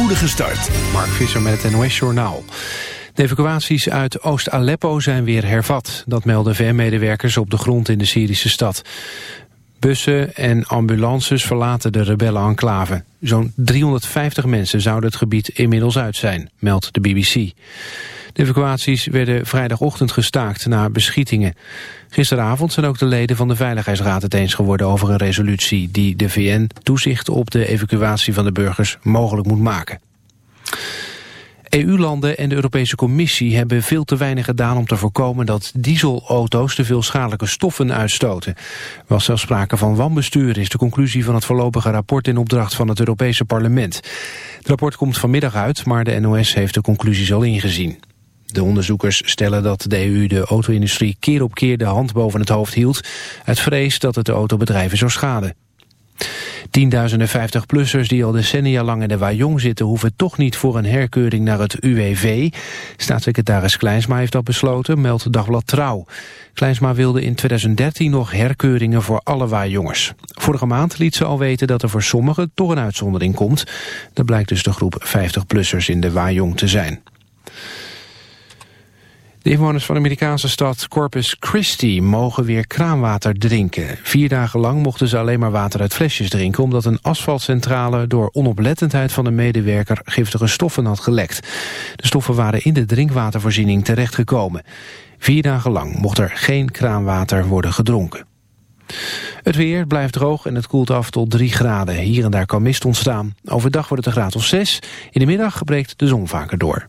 spoedige start. Mark Visser met het NOS Journaal. De evacuaties uit Oost-Aleppo zijn weer hervat. Dat melden VN-medewerkers op de grond in de Syrische stad. Bussen en ambulances verlaten de rebellen-enclave. Zo'n 350 mensen zouden het gebied inmiddels uit zijn, meldt de BBC. De evacuaties werden vrijdagochtend gestaakt na beschietingen. Gisteravond zijn ook de leden van de Veiligheidsraad het eens geworden over een resolutie die de VN toezicht op de evacuatie van de burgers mogelijk moet maken. EU-landen en de Europese Commissie hebben veel te weinig gedaan om te voorkomen dat dieselauto's te veel schadelijke stoffen uitstoten. Er was zelfs sprake van wanbestuur, is de conclusie van het voorlopige rapport in opdracht van het Europese parlement. Het rapport komt vanmiddag uit, maar de NOS heeft de conclusies al ingezien. De onderzoekers stellen dat de EU de auto-industrie keer op keer de hand boven het hoofd hield... uit vrees dat het de autobedrijven zou schaden. Tienduizenden 50-plussers die al decennia lang in de Wajong zitten... hoeven toch niet voor een herkeuring naar het UWV. Staatssecretaris Kleinsma heeft dat besloten, meldt Dagblad Trouw. Kleinsma wilde in 2013 nog herkeuringen voor alle Wajongers. Vorige maand liet ze al weten dat er voor sommigen toch een uitzondering komt. Dat blijkt dus de groep 50-plussers in de Wajong te zijn. De inwoners van de Amerikaanse stad Corpus Christi mogen weer kraanwater drinken. Vier dagen lang mochten ze alleen maar water uit flesjes drinken... omdat een asfaltcentrale door onoplettendheid van een medewerker giftige stoffen had gelekt. De stoffen waren in de drinkwatervoorziening terechtgekomen. Vier dagen lang mocht er geen kraanwater worden gedronken. Het weer blijft droog en het koelt af tot 3 graden. Hier en daar kan mist ontstaan. Overdag wordt het een graad of 6. In de middag breekt de zon vaker door.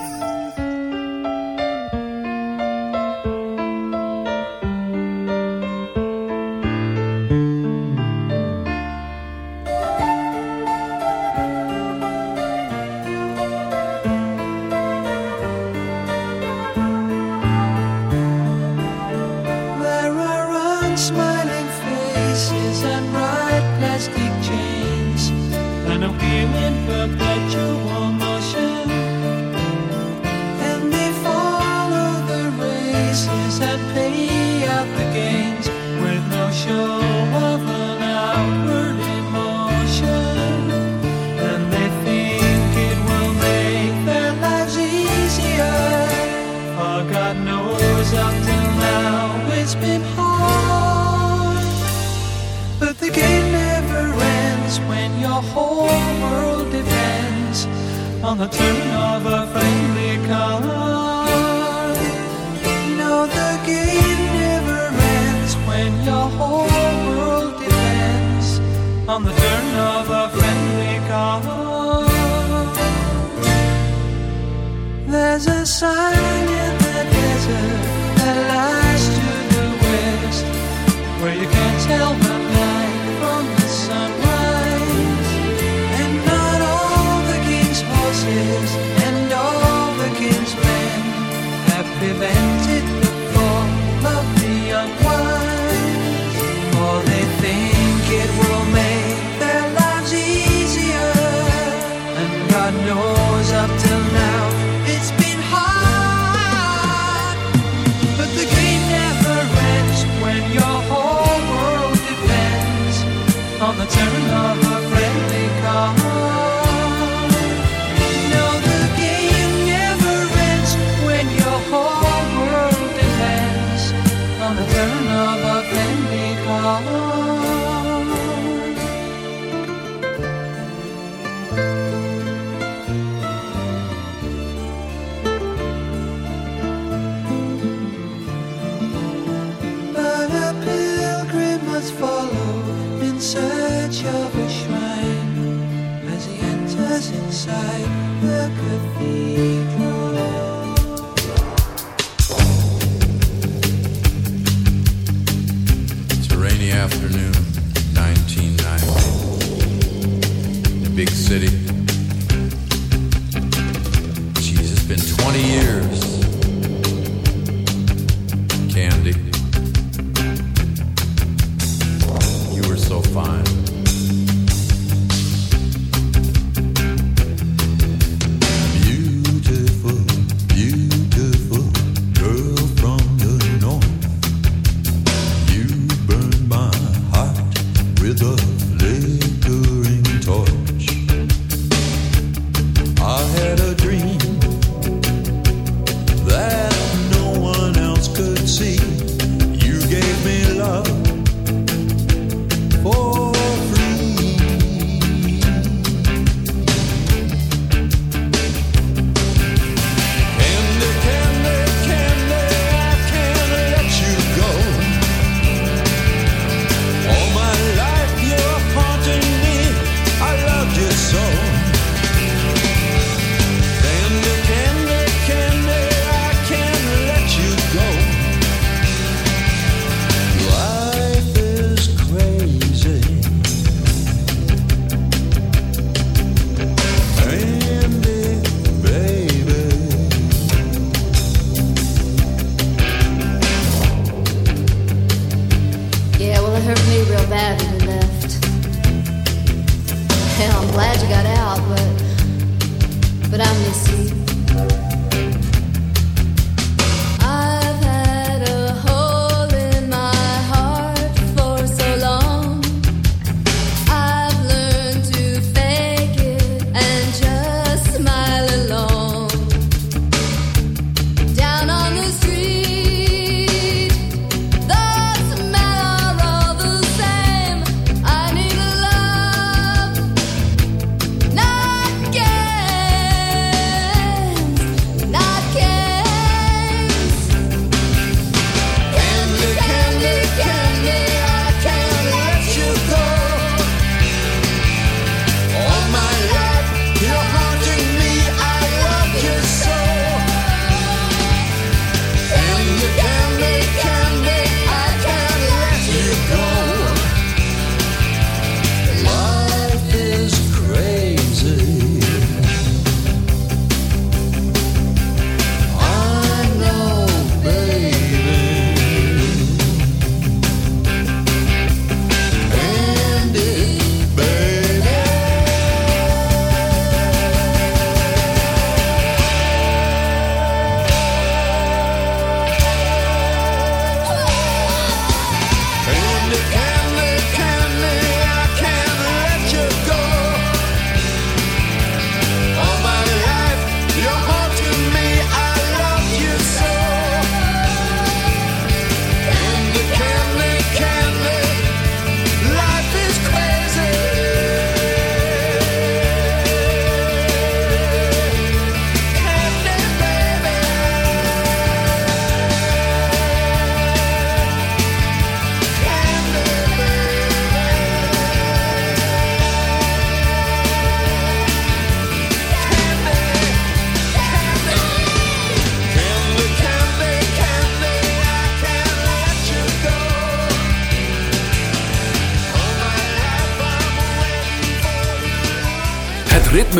Knows up till now it's been hard. But the game never ends when your whole world depends on the turn of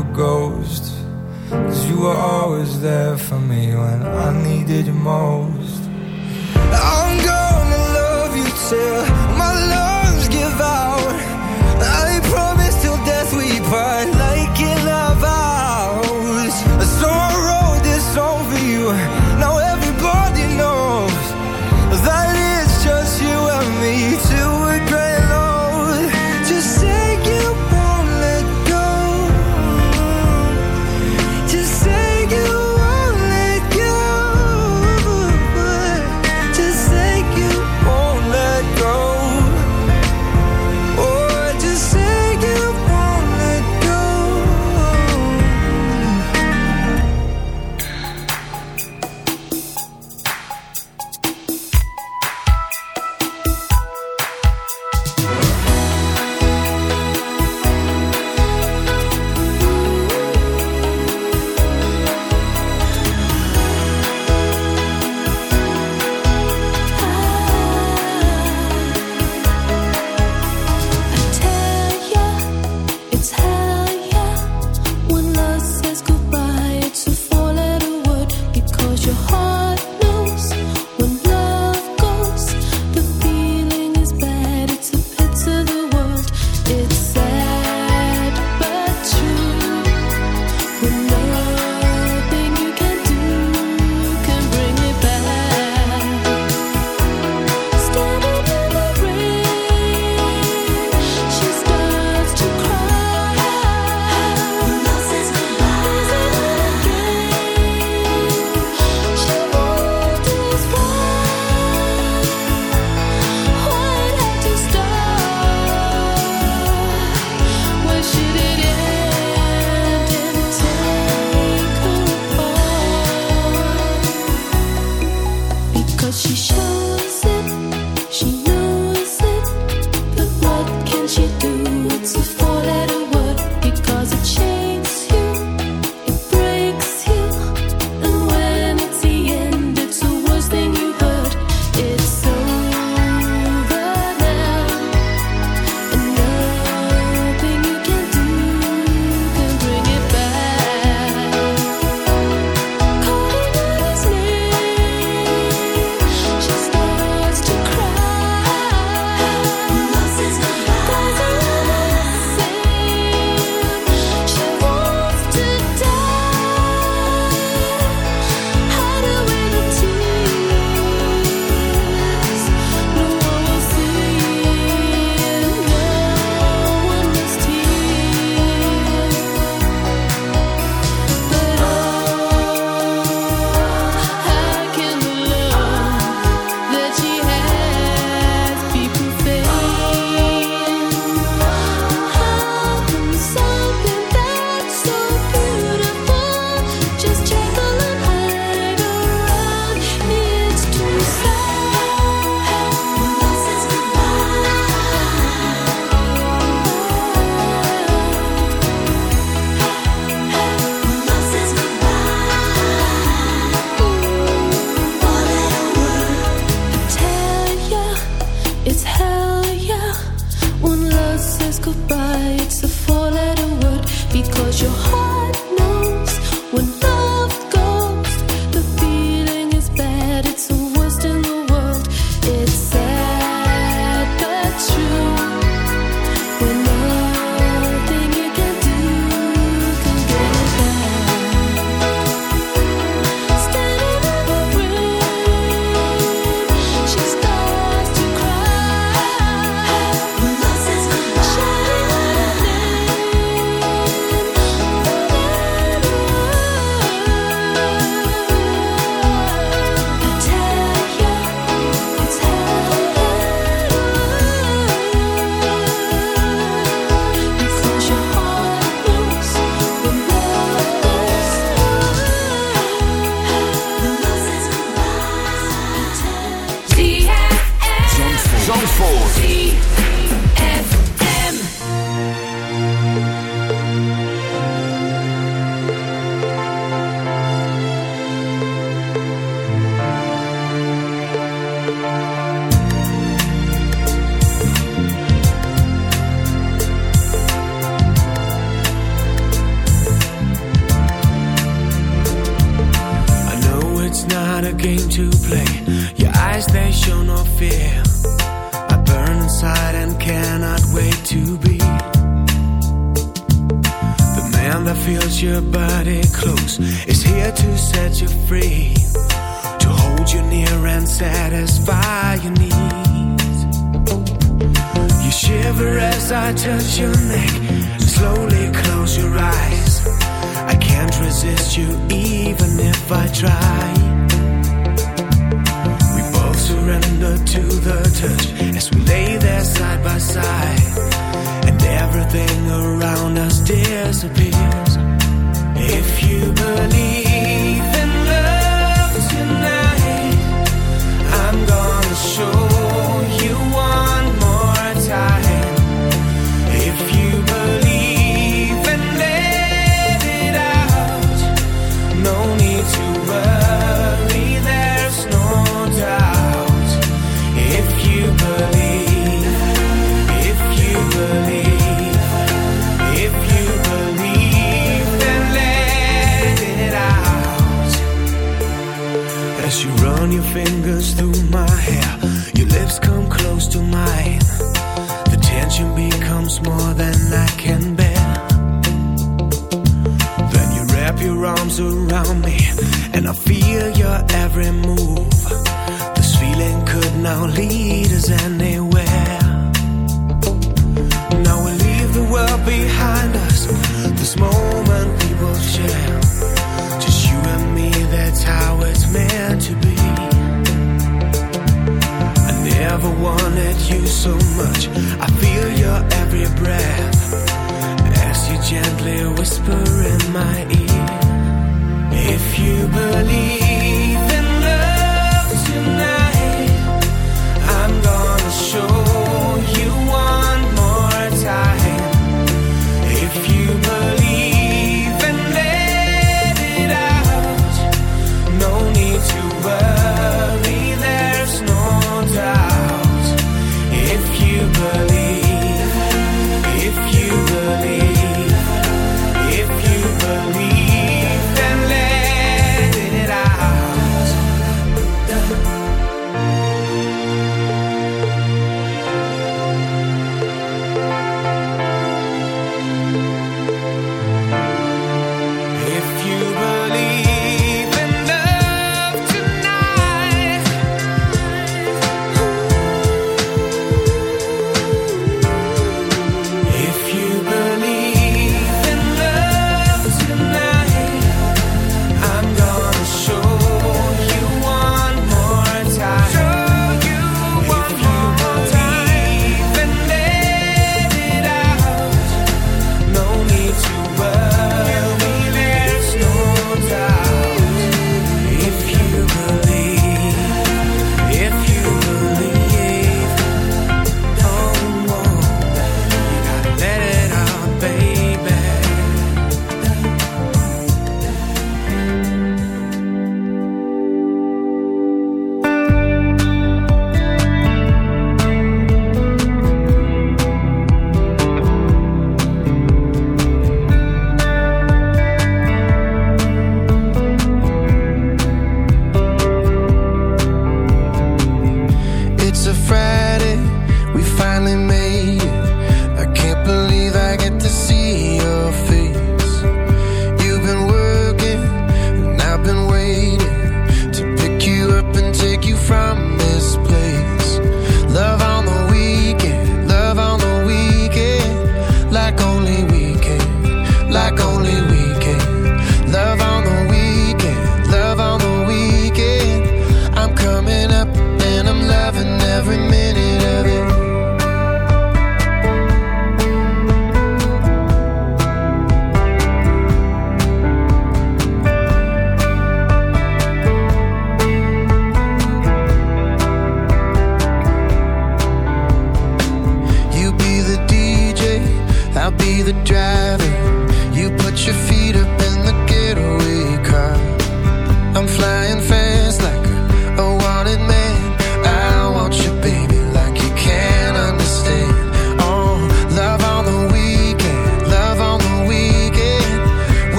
a ghost. Cause you were always there for me when I needed you most. I'm gonna love you till my love. Disappears.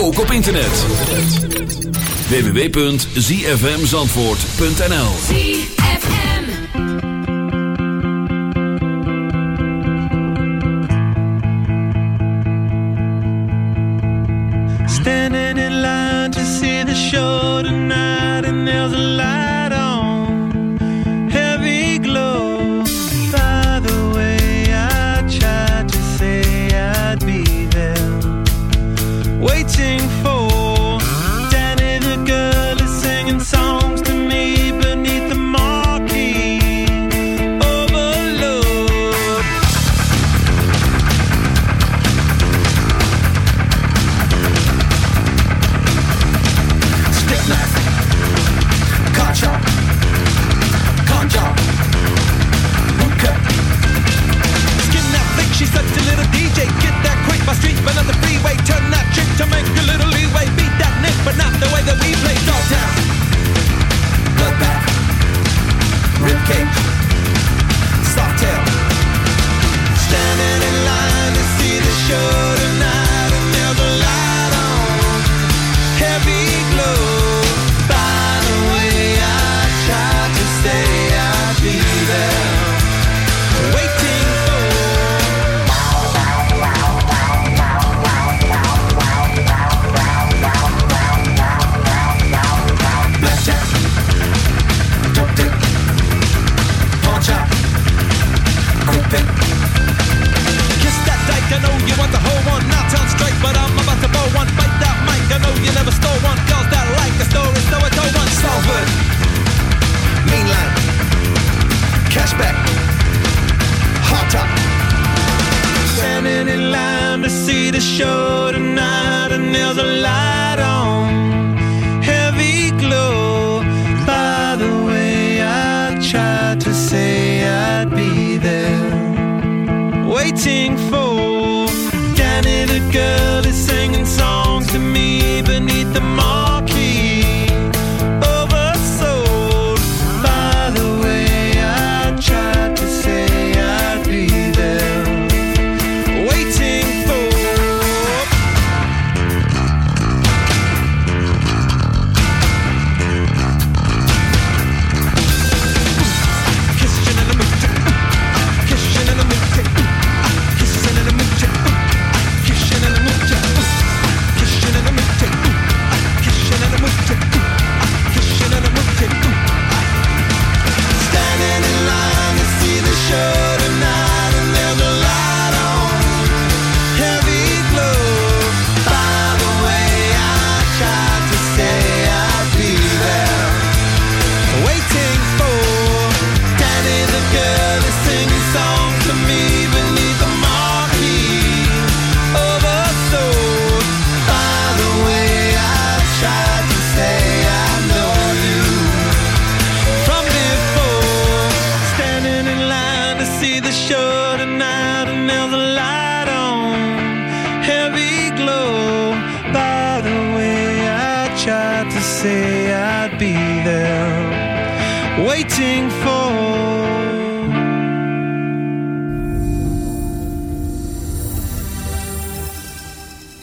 ook op internet. www.zfmzandvoort.nl Standing in line to see the show tonight And there's a light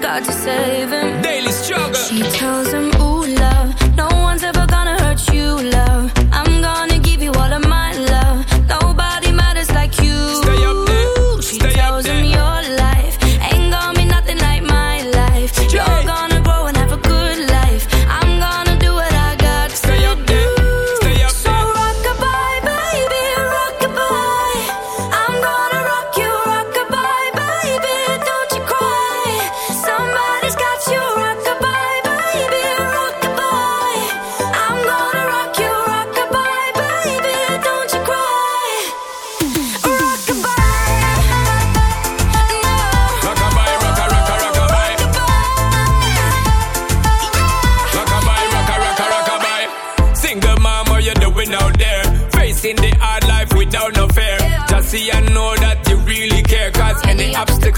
got to save him. Daily struggle. She tells him,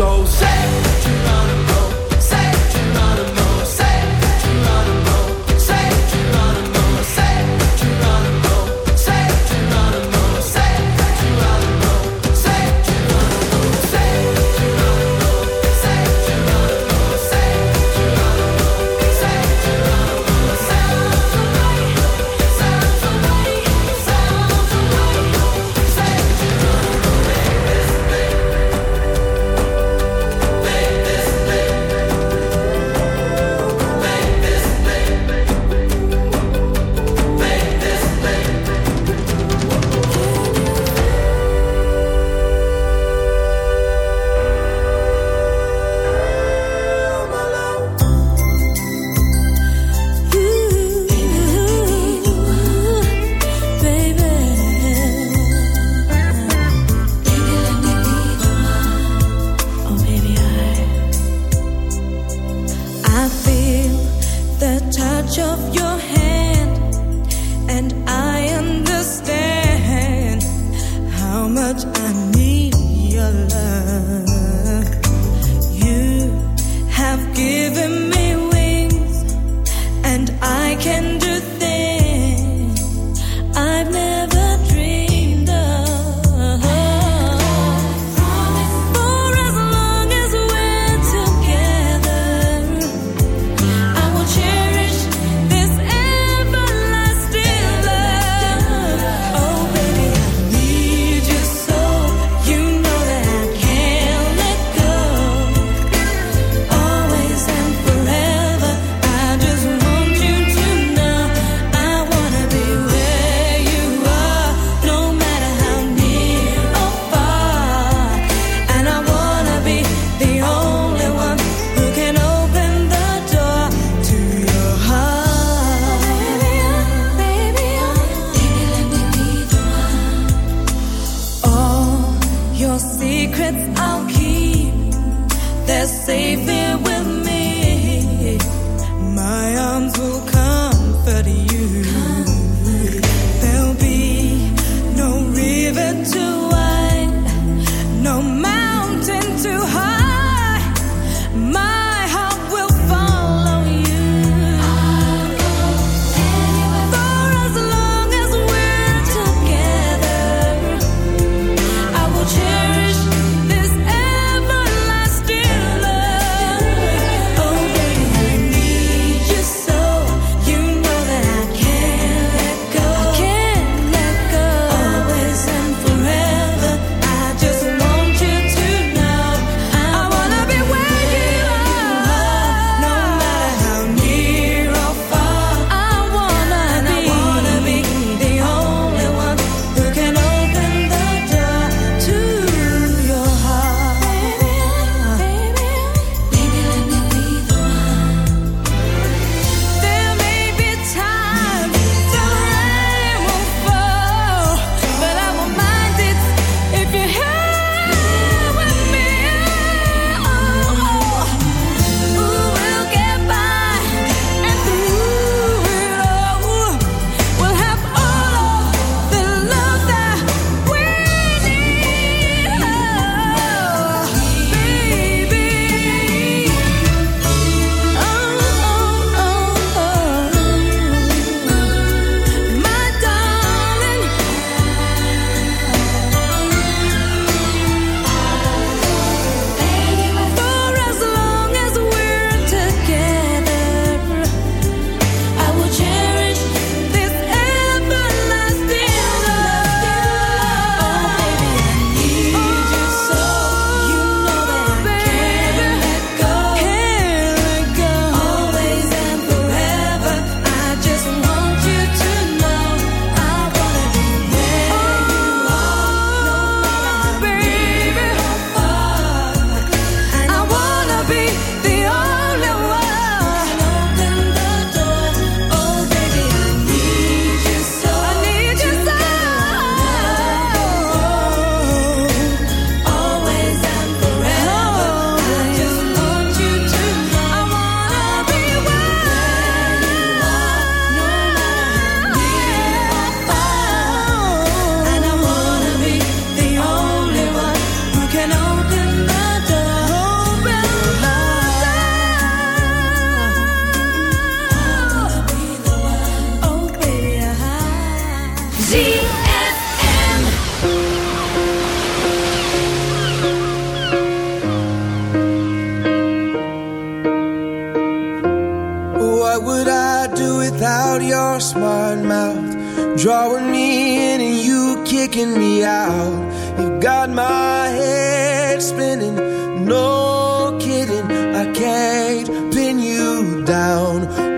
so sad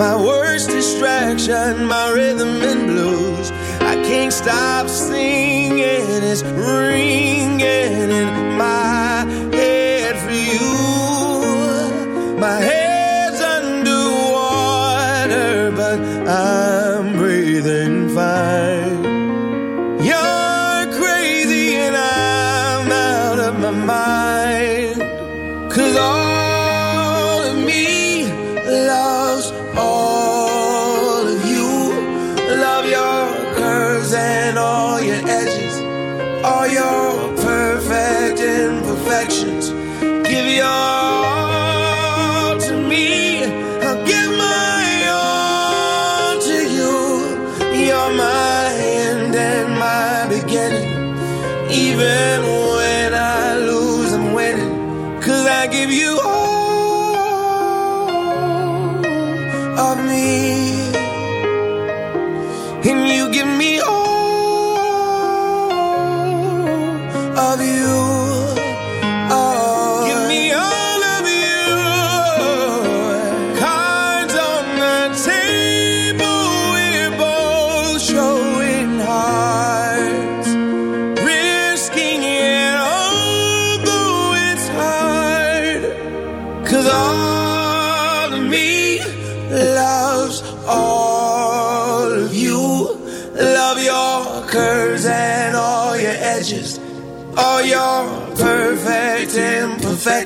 My worst distraction, my rhythm and blues. I can't stop singing, it's ringing.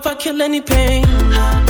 If I kill any pain.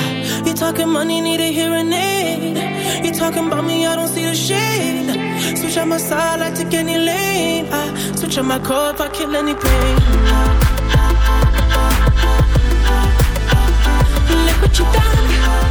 talking money, need a hearing aid. You talking about me, I don't see a shade. Switch out my side, I take any lane. I switch out my core if I kill any pain. Look what you done.